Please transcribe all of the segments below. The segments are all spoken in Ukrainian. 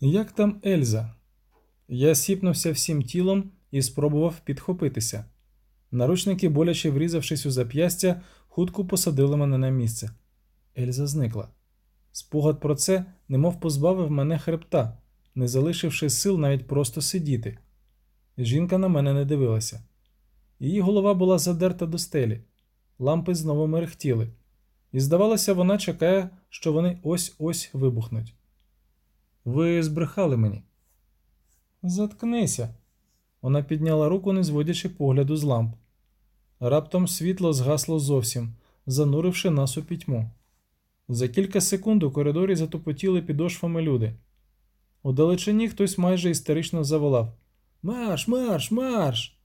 Як там Ельза? Я сіпнувся всім тілом і спробував підхопитися. Наручники, боляче врізавшись у зап'ястя, хутко посадили мене на місце. Ельза зникла. Спогад про це немов позбавив мене хребта, не залишивши сил навіть просто сидіти. Жінка на мене не дивилася. Її голова була задерта до стелі, лампи знову мерехтіли, і, здавалося, вона чекає, що вони ось ось вибухнуть. Ви збрехали мені. Заткнися. Вона підняла руку, не зводячи погляду з ламп. Раптом світло згасло зовсім, зануривши нас у пітьму. За кілька секунд у коридорі затопотіли підошвами люди. У далечині хтось майже істерично заволав Марш, марш, марш!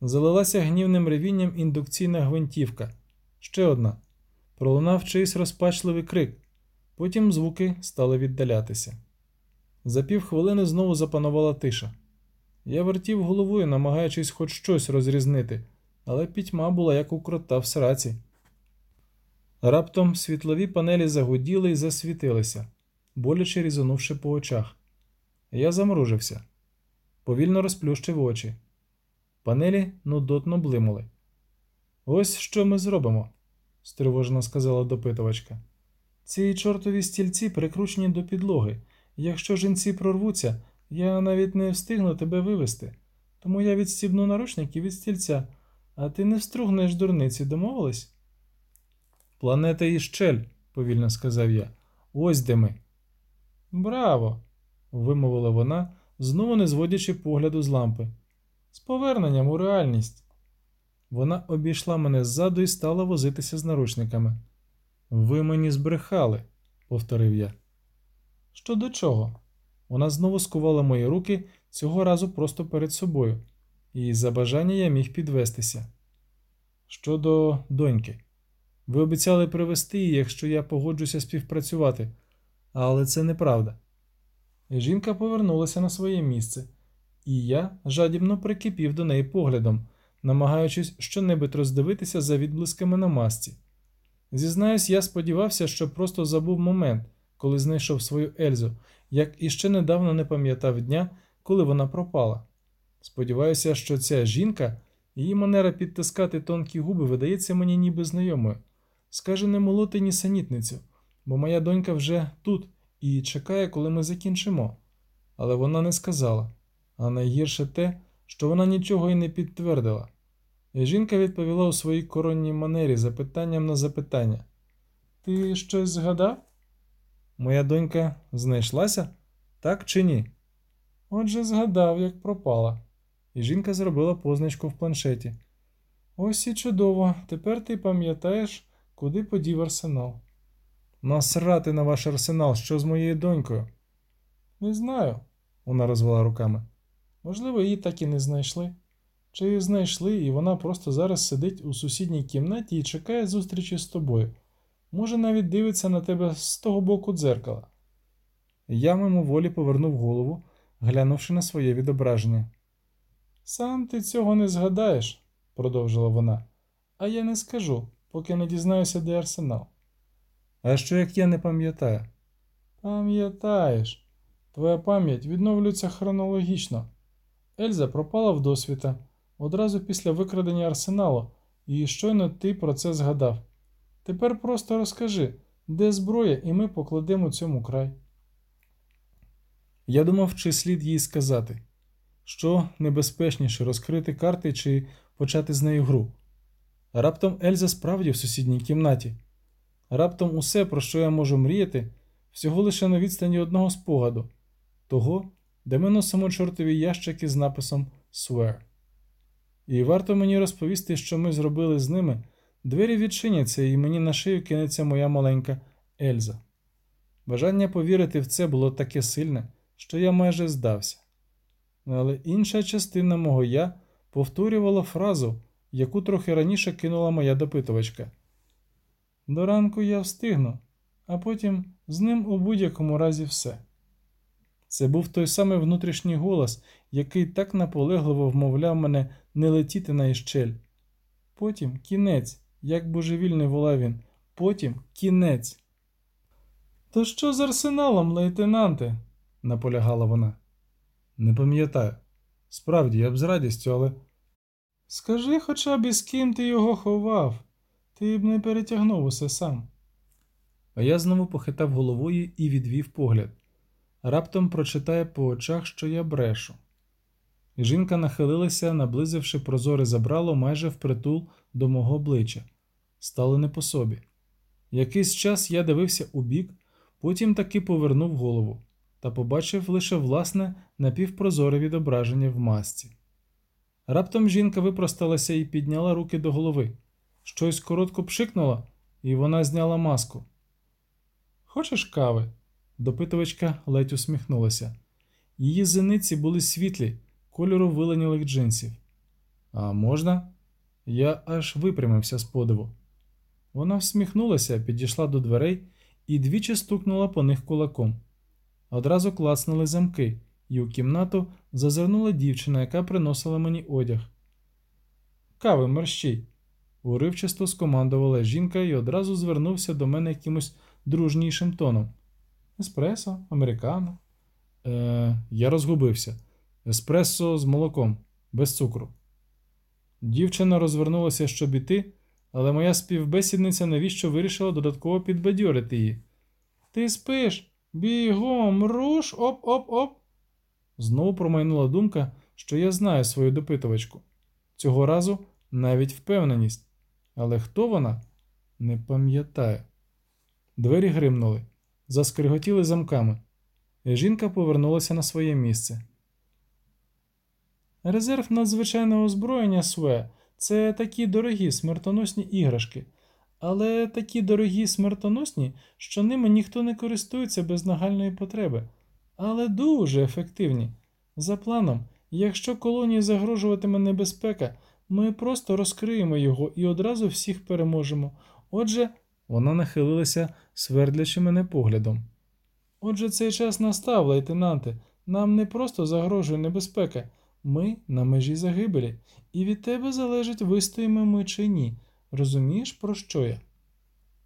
Залилася гнівним ревінням індукційна гвинтівка. Ще одна. Пролунав чийсь розпачливий крик. Потім звуки стали віддалятися. За півхвилини знову запанувала тиша. Я вертів головою, намагаючись хоч щось розрізнити, але пітьма була як у крота в сраці. Раптом світлові панелі загуділи і засвітилися, боляче різанувши по очах. Я замружився, повільно розплющив очі. Панелі нудотно блимали. Ось що ми зробимо, стривожено сказала допитувачка. Ці чортові стільці прикручені до підлоги. Якщо жінці прорвуться, я навіть не встигну тебе вивести. Тому я відстібну наручники від стільця, а ти не встругнеш дурниці, домовились? Планета Іщель, повільно сказав я. Ось де ми. Браво! вимовила вона, знову не зводячи погляду з лампи. З поверненням у реальність. Вона обійшла мене ззаду і стала возитися з наручниками. Ви мені збрехали, повторив я. Що до чого? Вона знову скувала мої руки цього разу просто перед собою, і за бажання я міг підвестися. Щодо доньки, ви обіцяли привезти її, якщо я погоджуся співпрацювати, але це неправда. Жінка повернулася на своє місце, і я жадібно прикипів до неї поглядом, намагаючись щонебудь роздивитися за відблисками на масці. Зізнаюсь, я сподівався, що просто забув момент, коли знайшов свою Ельзу, як іще недавно не пам'ятав дня, коли вона пропала. Сподіваюся, що ця жінка, її манера підтискати тонкі губи видається мені ніби знайомою. Скаже не молоти нісенітницю, бо моя донька вже тут і чекає, коли ми закінчимо. Але вона не сказала, а найгірше те, що вона нічого й не підтвердила. І жінка відповіла у своїй коронній манері запитанням на запитання: Ти щось згадав? Моя донька знайшлася, так чи ні? Отже, згадав, як пропала. І жінка зробила позначку в планшеті. Ось і чудово, тепер ти пам'ятаєш, куди подів арсенал. Насрати на ваш арсенал, що з моєю донькою? Не знаю, вона розвела руками. Можливо, її так і не знайшли. Чи знайшли, і вона просто зараз сидить у сусідній кімнаті і чекає зустрічі з тобою. Може, навіть дивиться на тебе з того боку дзеркала. Я мимоволі повернув голову, глянувши на своє відображення. Сам ти цього не згадаєш, продовжила вона, а я не скажу, поки не дізнаюся, де арсенал. А що як я не пам'ятаю? Пам'ятаєш, твоя пам'ять відновлюється хронологічно. Ельза пропала в досвіта одразу після викрадення арсеналу, і щойно ти про це згадав. Тепер просто розкажи, де зброя, і ми покладемо цьому край. Я думав, чи слід їй сказати, що небезпечніше розкрити карти чи почати з нею гру. Раптом Ельза справді в сусідній кімнаті. Раптом усе, про що я можу мріяти, всього лише на відстані одного спогаду того, де ми носимо чортові ящики з написом Swear. І варто мені розповісти, що ми зробили з ними. Двері відчиняться, і мені на шию кинеться моя маленька Ельза. Бажання повірити в це було таке сильне, що я майже здався. Але інша частина мого я повторювала фразу, яку трохи раніше кинула моя допитувачка. До ранку я встигну, а потім з ним у будь-якому разі все. Це був той самий внутрішній голос, який так наполегливо вмовляв мене не летіти на іщель. Потім кінець, як божевільний волав він, потім кінець. То що з арсеналом, лейтенанте? наполягала вона. Не пам'ятаю. Справді, я б з радістю, але. Скажи хоча б із ким ти його ховав, ти б не перетягнув усе сам. А я знову похитав головою і відвів погляд. Раптом прочитає по очах, що я брешу. Жінка нахилилася, наблизивши прозоре забрало майже впритул до мого обличчя. Стало не по собі. Якийсь час я дивився у бік, потім таки повернув голову та побачив лише власне напівпрозоре відображення в масці. Раптом жінка випросталася і підняла руки до голови. Щось коротко пшикнуло, і вона зняла маску. Хочеш кави? Допитувачка ледь усміхнулася. Її зениці були світлі, кольору виленілих джинсів. А можна? Я аж випрямився з подиву. Вона всміхнулася, підійшла до дверей і двічі стукнула по них кулаком. Одразу клацнули замки, і у кімнату зазирнула дівчина, яка приносила мені одяг. Кави мерщій, уривчасто скомандувала жінка і одразу звернувся до мене якимось дружнішим тоном. Еспресо, американо. Е, Я розгубився. Еспресо з молоком, без цукру. Дівчина розвернулася, щоб іти, але моя співбесідниця навіщо вирішила додатково підбадьорити її. Ти спиш, бігом, руш, оп-оп-оп. Знову промайнула думка, що я знаю свою допитувачку. Цього разу навіть впевненість. Але хто вона? Не пам'ятаю. Двері гримнули, заскриготіли замками. Жінка повернулася на своє місце. Резерв надзвичайного озброєння СВ це такі дорогі смертоносні іграшки, але такі дорогі смертоносні, що ними ніхто не користується без нагальної потреби, але дуже ефективні. За планом, якщо колонії загрожуватиме небезпека, ми просто розкриємо його і одразу всіх переможемо. Отже, вона нахилилася, свердлячи мене поглядом. Отже, цей час настав, лейтенанте. Нам не просто загрожує небезпека. Ми на межі загибелі, і від тебе залежить, вистоїмо ми чи ні. Розумієш, про що я?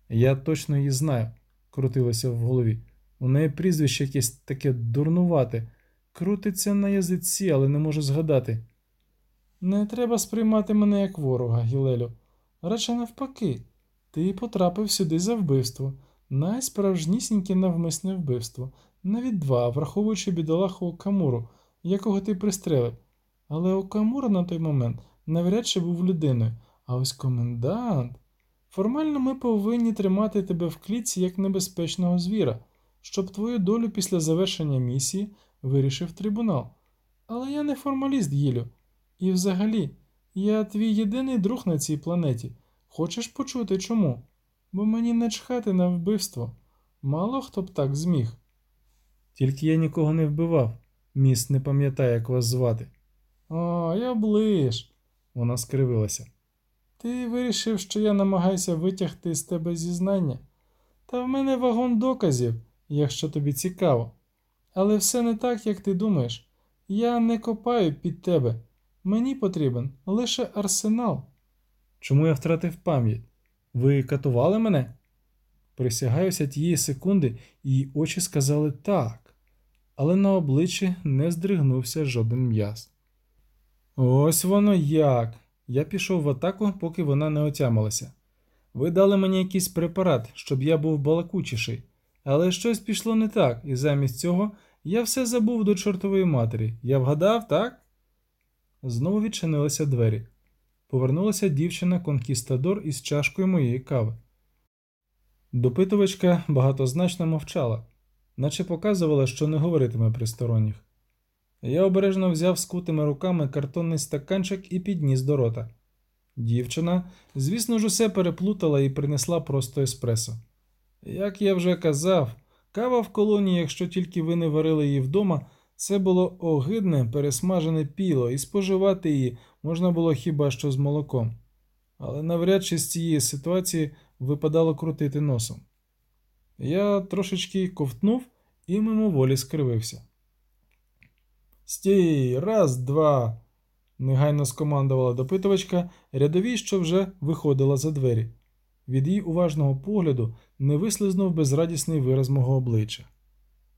Я точно її знаю, крутилося в голові. У неї прізвище якесь таке дурнувате, крутиться на язиці, але не можу згадати. Не треба сприймати мене як ворога, Гілелю. Радше навпаки, ти потрапив сюди за вбивство, найсправжнісіньке навмисне вбивство, навіть два, враховуючи бідолаху Окамуру, якого ти пристрелив. Але Окамура на той момент навряд чи був людиною, а ось комендант. Формально ми повинні тримати тебе в клітці як небезпечного звіра, щоб твою долю після завершення місії вирішив трибунал. Але я не формаліст, Гілю. І взагалі, я твій єдиний друг на цій планеті. Хочеш почути чому? Бо мені не чхати на вбивство. Мало хто б так зміг. Тільки я нікого не вбивав. Міст не пам'ятає, як вас звати. О, я ближ. Вона скривилася. Ти вирішив, що я намагаюся витягти з тебе зізнання. Та в мене вагон доказів, якщо тобі цікаво. Але все не так, як ти думаєш. Я не копаю під тебе. Мені потрібен лише арсенал. Чому я втратив пам'ять? Ви катували мене? Присягаюся тієї секунди, її очі сказали так, але на обличчі не здригнувся жоден м'яз. Ось воно як. Я пішов в атаку, поки вона не отямилася. Ви дали мені якийсь препарат, щоб я був балакучіший, але щось пішло не так, і замість цього я все забув до чортової матері. Я вгадав, так? Знову відчинилися двері. Повернулася дівчина конкістадор із чашкою моєї кави. Допитувачка багатозначно мовчала, наче показувала, що не говоритиме при сторонніх. Я обережно взяв скутими руками картонний стаканчик і підніс до рота. Дівчина, звісно ж, усе переплутала і принесла просто еспресо. Як я вже казав, кава в колонії, якщо тільки ви не варили її вдома, це було огидне пересмажене піло, і споживати її можна було хіба що з молоком. Але навряд чи з цієї ситуації випадало крутити носом. Я трошечки ковтнув і мимоволі скривився. Стій, раз, два. негайно скомандувала допитувачка рядовій, що вже виходила за двері. Від її уважного погляду не вислизнув безрадісний вираз мого обличчя.